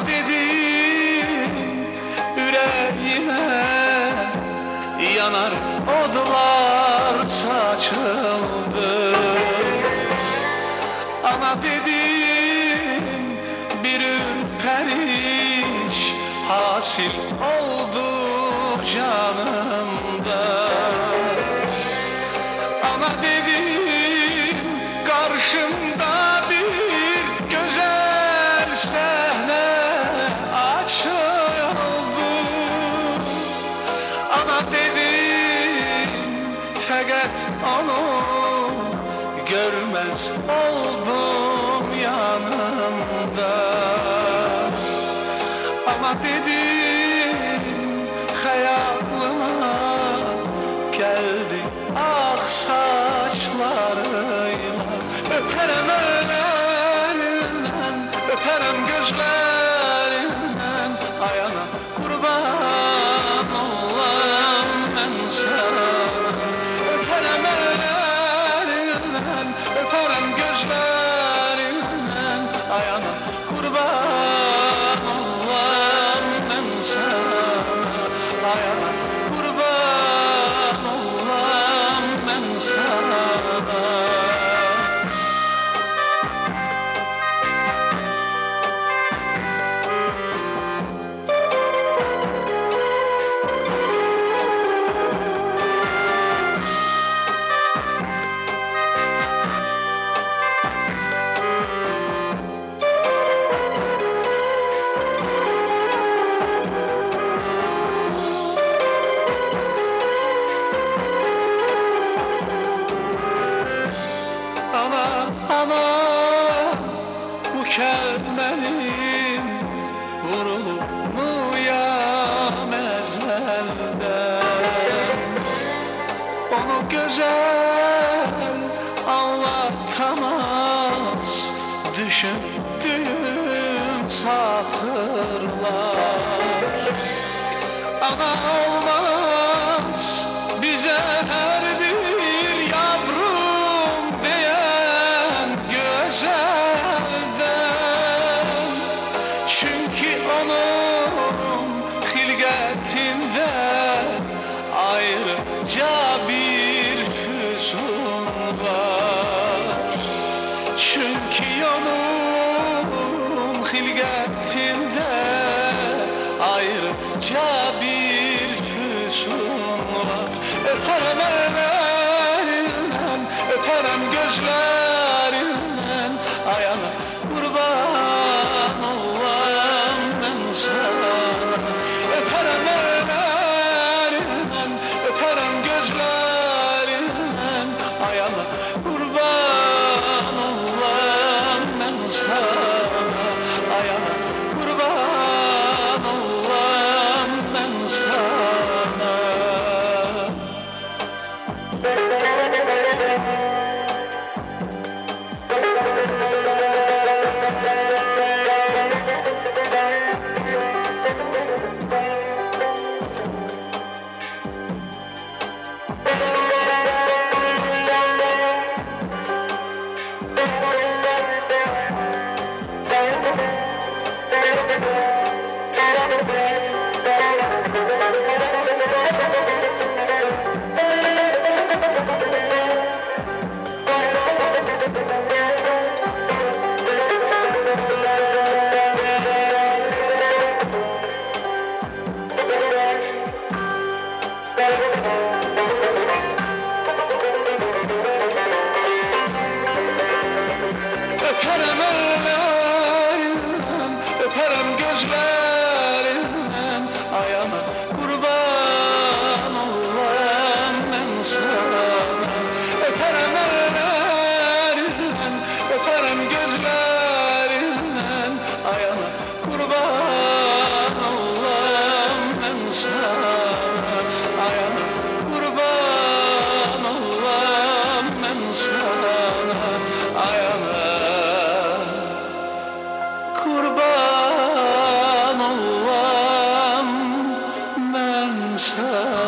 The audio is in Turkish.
Vurma dedim yüreğime Yanar odlar saçıldı. Ana dedim bir ürperiş Hasil oldu canım. şəqət olum Görməz oldum yanımda. Amma dedim xəyalıma Gəldi ağ saçlarıyla Öpərəm əllərindən, öpərəm gözlərindən Üşüttüğüm satırlar Ana olma Koca bir füsun var. Öperem ellerinden Öperem gözlerinden Krishna